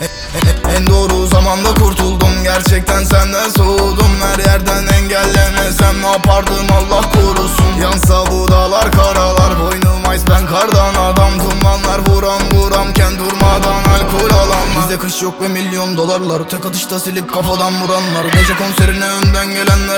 En doğru zamanda kurtuldum. Gerçekten senden soğudum. Her yerden engellemesem ne yapardım? Allah korusun. Yansa bu dağlar karalar Boynum ice ben kardan adam Dumanlar vuram vuramken durmadan alkol alan Bizde kış yok ve milyon dolarlar. Tek atışta silip kafadan vuranlar. Gece konserine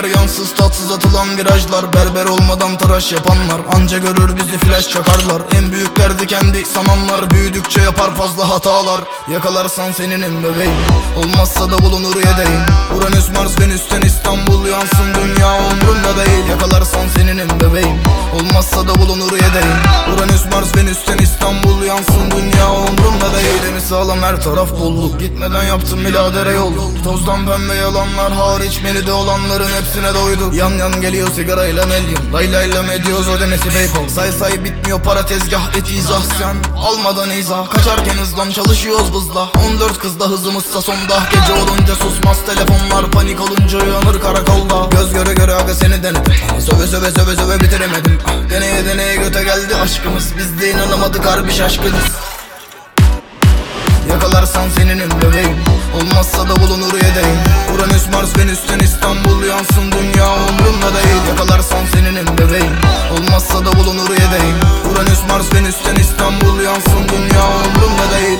gelenler Yansız tatsız atılan virajlar Berber olmadan tıraş yapanlar. Anca görür bizi flash çakarlar. En büyüklerdi kendi sananlar Büyüdükçe yapar fazla hatalar. Yakalarsan seninim bebeğim. Olmazsa da bulunur yedeğim. Uranüs Mars Venüs'ten İstanbul yansın. Dünya umrumda değil. Yakalarsan seninim bebeğim. Olmazsa da bulunur yedeğim. Uranüs Mars Venüs'ten İstanbul yansın her taraf bolluk. Gitmeden yaptım biladere yol. Tozdan pembe yalanlar hariç Menüde olanların hepsine doyduk. Yan yan geliyor sigarayla melyon Lay lay lam ediyoruz ödemesi paypal Say say bitmiyor para tezgah et izah Sen almadan izah. Kaçarken hızlan çalışıyoruz hızla 14 kızda hızımızsa sonda. Gece olunca susmaz telefonlar. Panik olunca uyanır karakolda. Göz göre göre aga seni denedim. Söve söve söve söve bitiremedim. Ah, Deneye deneye göte geldi aşkımız. Biz de inanamadık harbi şaşkınız Yakalarsan senin bebeğim Olmazsa da bulunur yedeğim Uranüs Mars Venüs'ten İstanbul Yansın. Dünya umrumda değil. Yakalarsan senin bebeğim Olmazsa da bulunur yedeğim Uranüs Mars Venüs'ten İstanbul Yansın. Dünya umrumda değil.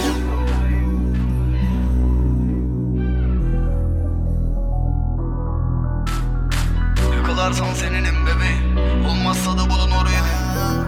Yakalarsan senin bebeğim. Olmazsa da bulunur yedeğim